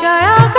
जया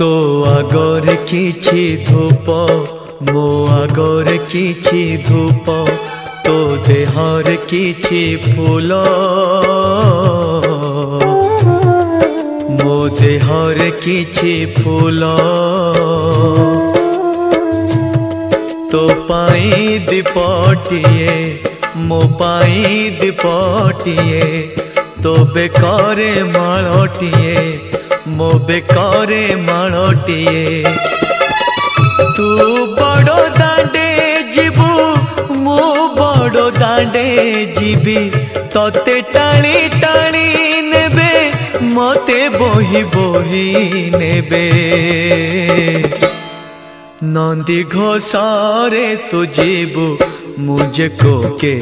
তো আগর কিছু ধূপ ମୋ ଆଗରେ କିଛି ଧୂପ ତୋ ଦେହରେ କିଛି ଫୁଲ ମୋ ଦେହରେ କିଛି ଫୁଲ ତୋ ପାଇଁ ଦୀପଟିଏ ମୋ ପାଇଁ ଦୀପଟିଏ ତୋ ବେକରେ ମାଳଟିଏ ମୋ ବେକରେ ମାଳଟିଏ ତୁ ବଡ଼ ଦାଣ୍ଡେ ଯିବୁ ମୁଁ ବଡ଼ ଦାଣ୍ଡେ ଯିବି ତତେ ଟାଣି ଟାଣି ନେବେ ମୋତେ ବୋହି ବୋହି ନେବେ ନନ୍ଦି ଘୋଷରେ ତୁ ଯିବୁ मुझको के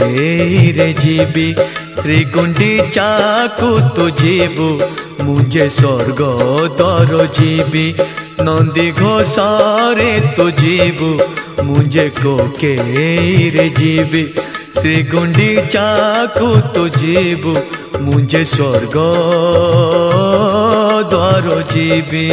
रे जीबी श्री गुंडीचा तु जीबु मुझे स्वर्ग दर जीबी नंदी घोषारे तु मुझे को के रे जीबी श्री गुंडीचा तु जीबु मुझे स्वर्ग द्वार जीबी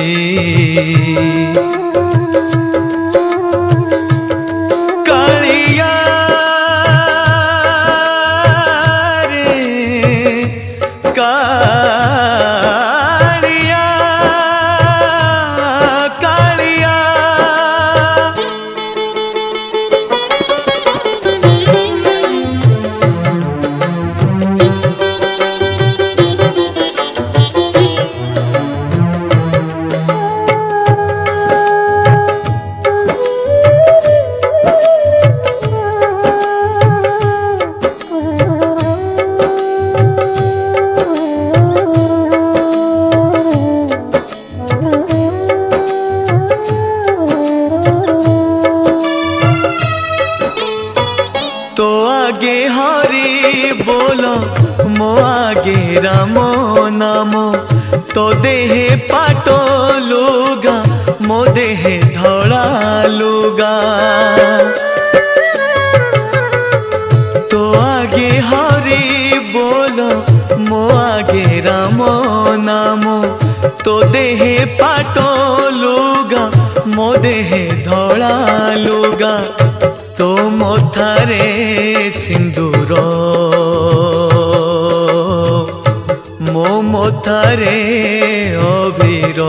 देहे धोला लोगा तो मोथारे सिंदूर मो मोथारे अबीर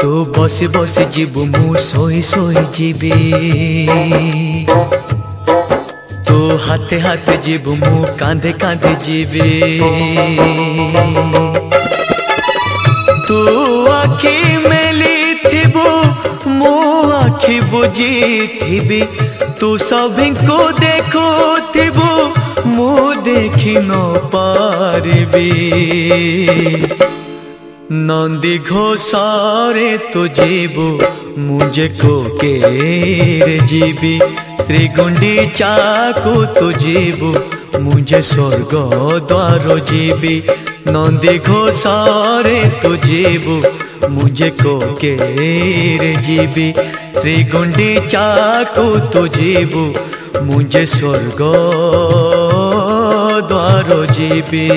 तू बस बस जीवु मु सोई सोई जीवि तू हाथे हाथे जीवु मु कांधे कांधे जीवि तू आखी में ଥିବ ମୋ ଆଖି ବୁଝିଥିବି ତୁ ସଭିଙ୍କୁ ଦେଖୁଥିବୁ ମୁଁ ଦେଖି ନ ପାରିବି নন্দী ঘোষারে তো জীব মুঝে কোকে জীবি শ্রীগুন্ডি চাকু তো জীব मुझे स्वर्ग द्वार जीवी नंदी घोषारे तू जीवु मुझे कोके रे जीवी श्री गुंडी चाकू तू जीवु मुझे स्वर्ग द्वार जीवी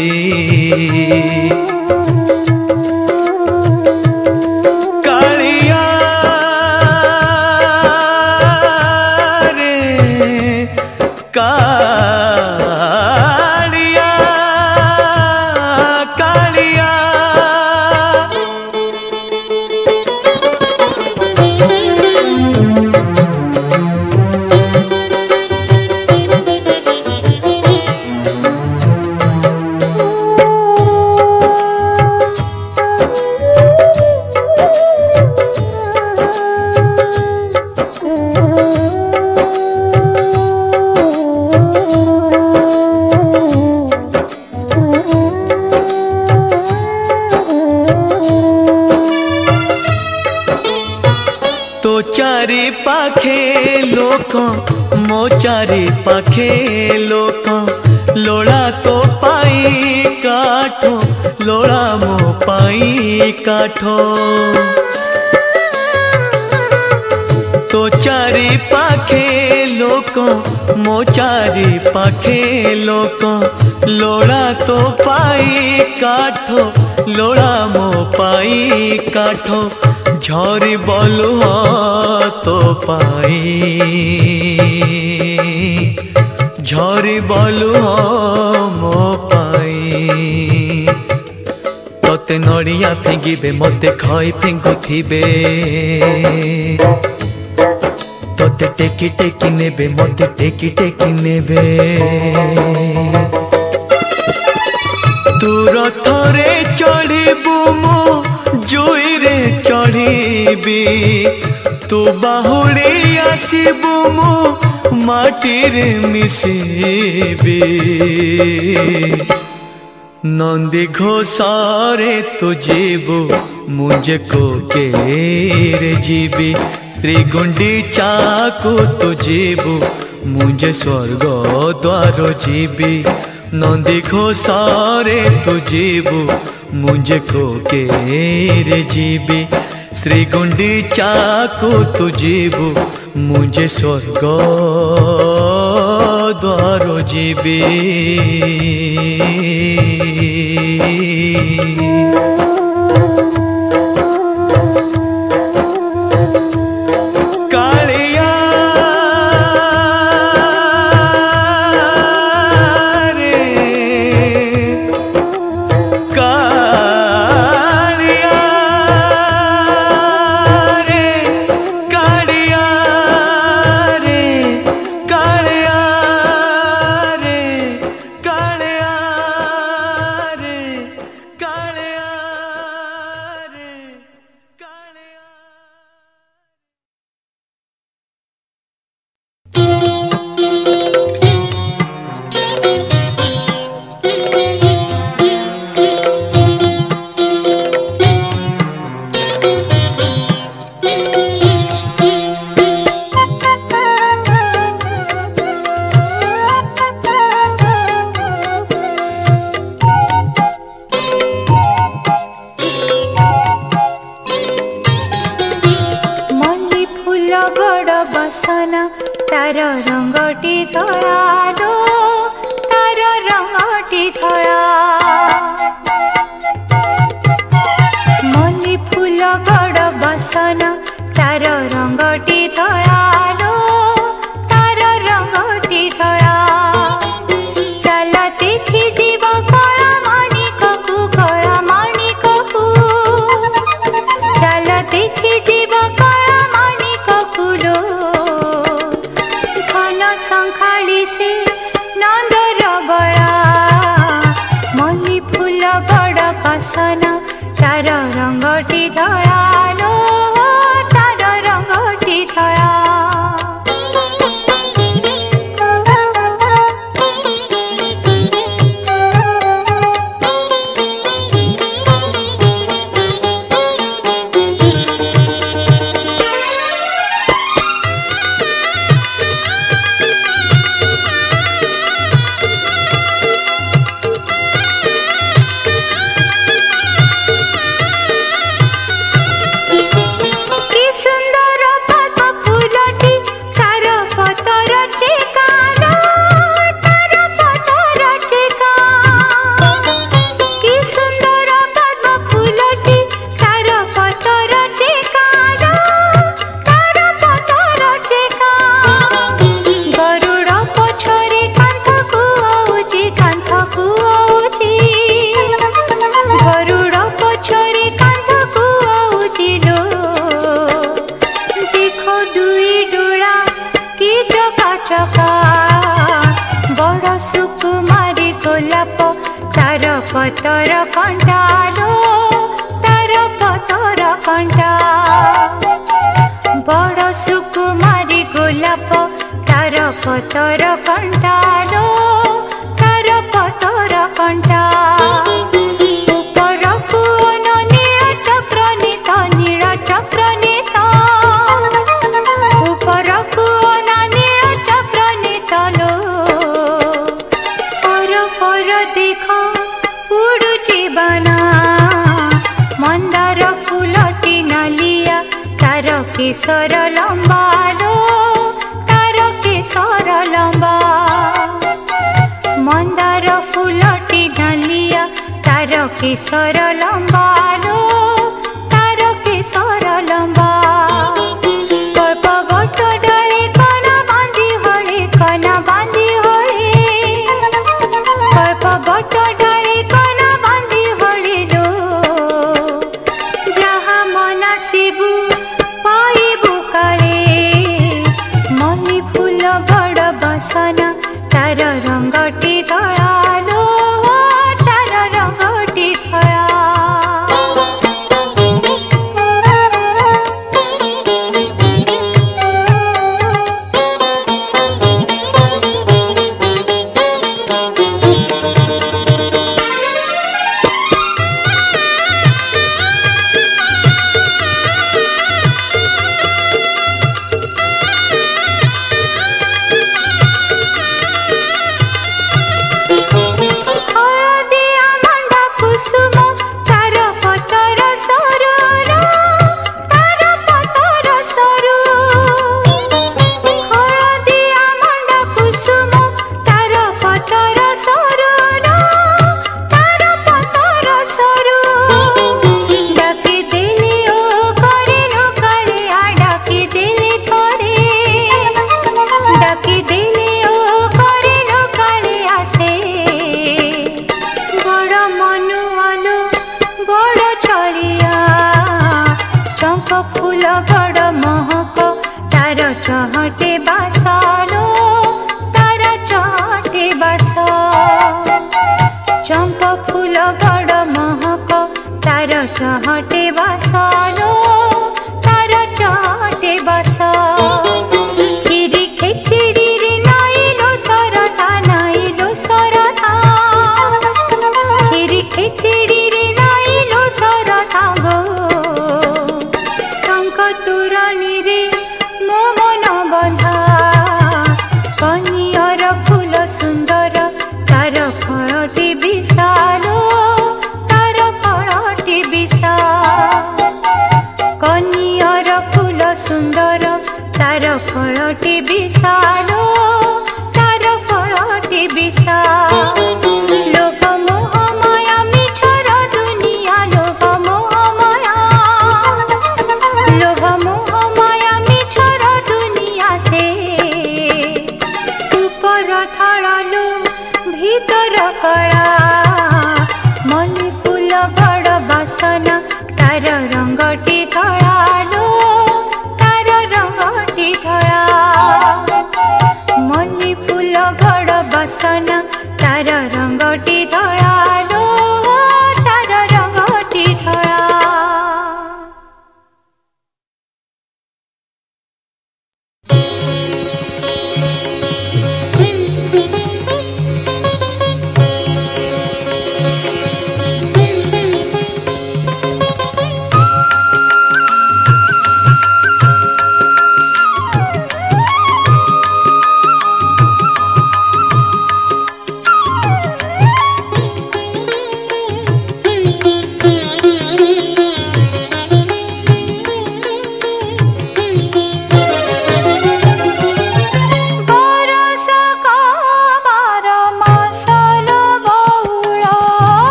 तारी पाखे लोका लोड़ा तो पाई काठो लोड़ा मो पाई काठो तो चारी पाखे लोको मो चारी पाखे लोको लोड़ा तो पाई काठो लोड़ा मो पाई काठो झरी बोलू तो पाई ঝরে বলু মো পাই ততে নড়িয়া ফিঙ্গিবে মতে খই ফিঙ্গুথিবে মতে টেকি টেকি নেবে মতে টেকি টেকি নেবে তু রথরে চড়িবু মো ଚୁଇରେ ଚଢ଼ିବି ତୁ ବାହୁଡ଼ି ଆସିବୁ ମୁଁ ମାଟିରେ ମିଶିବି নন্দী ঘোষরে তু জীব মুঝে কো কেরে জীবি শ্রী গুন্ডি চাকু তু জীব মুঝে স্বর্গ দ্বার জীবি নন্দী ঘোষরে তু জীব मुझको केर जीबी श्री चाकू तु तुजीबु मुझे स्वर्ग द्वार जीबी काले बनावा दे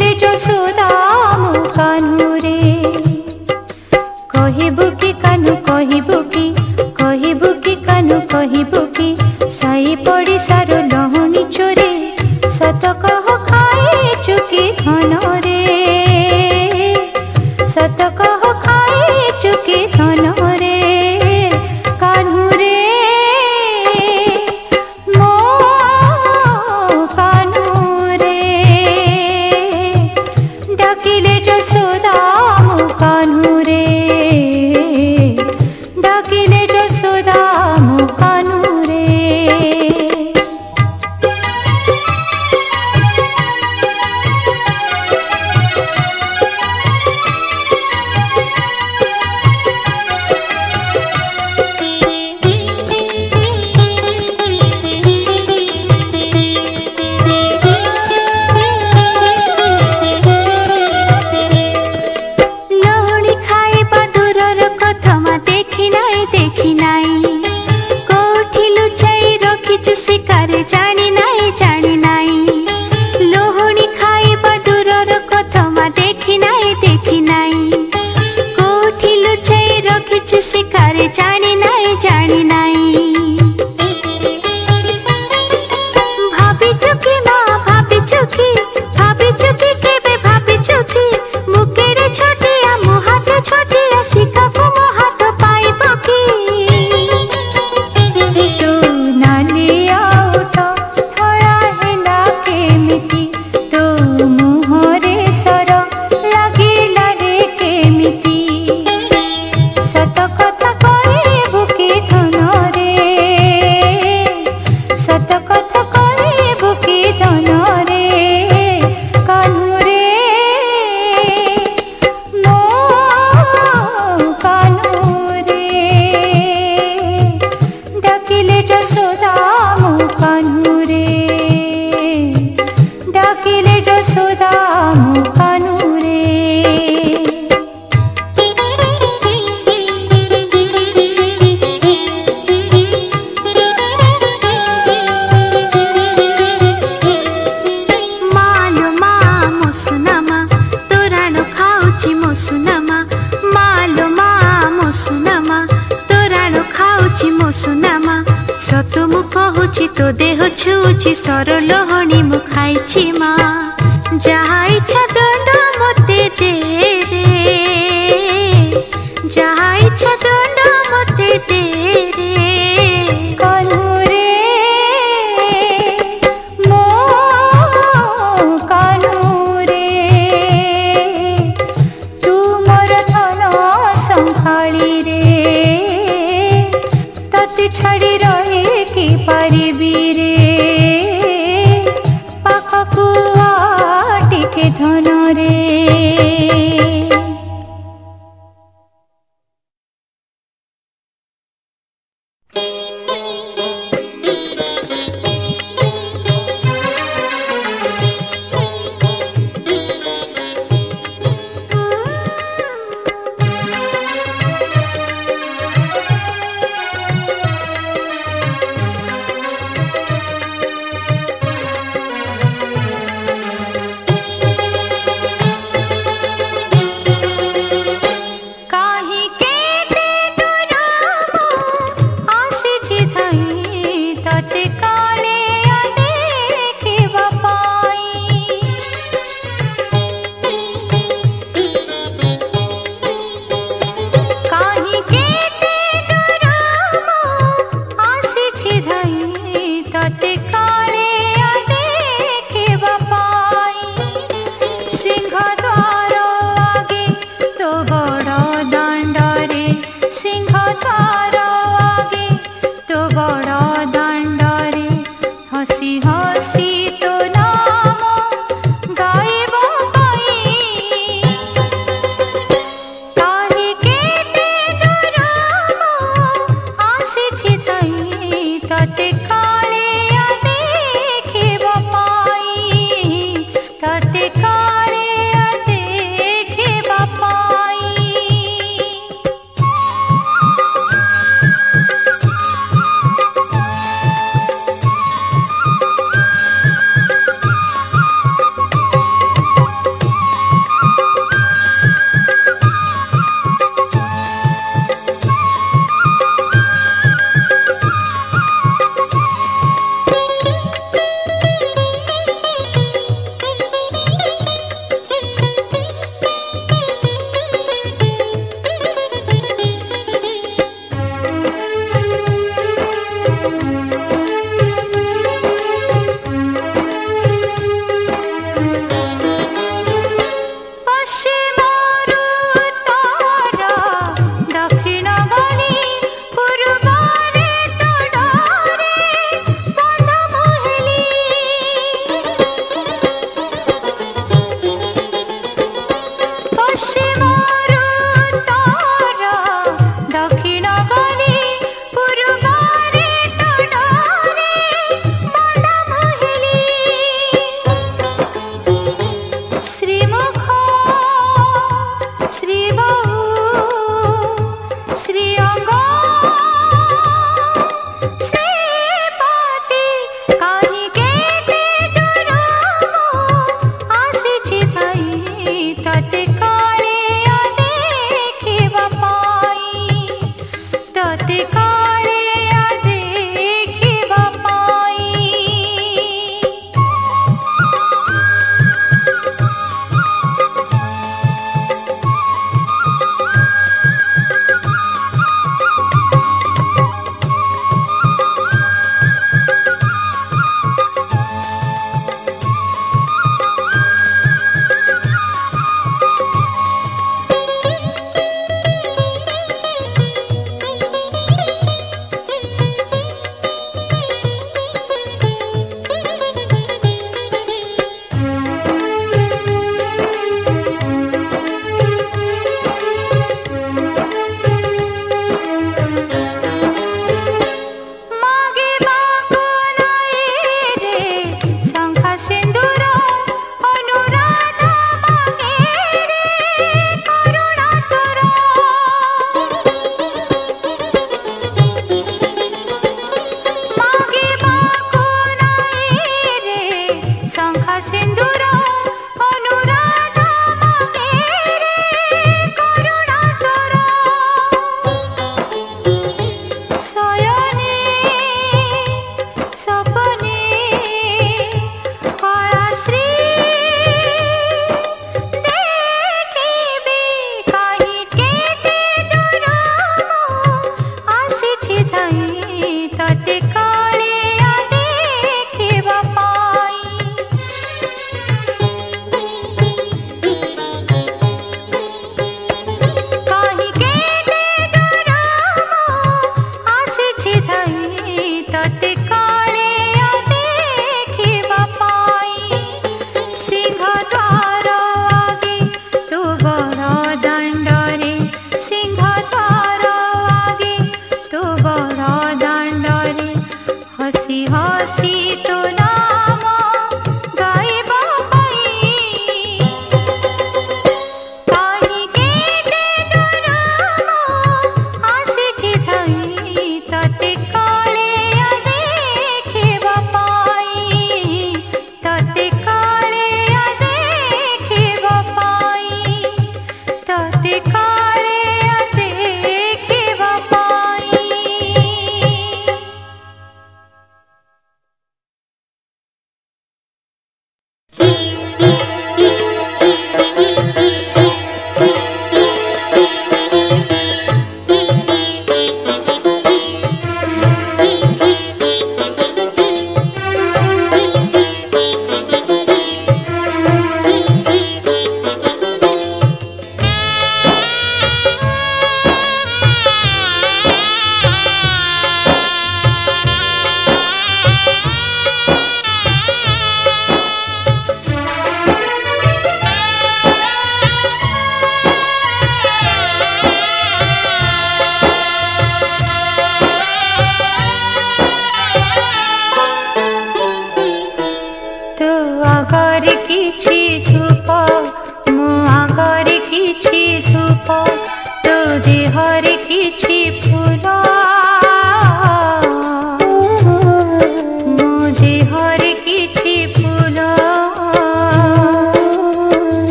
दिल जो सोदा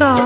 लगा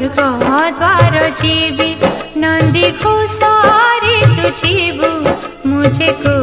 हे कहाँ द्वारि जीव नंदी को सारि तु जीव मुझे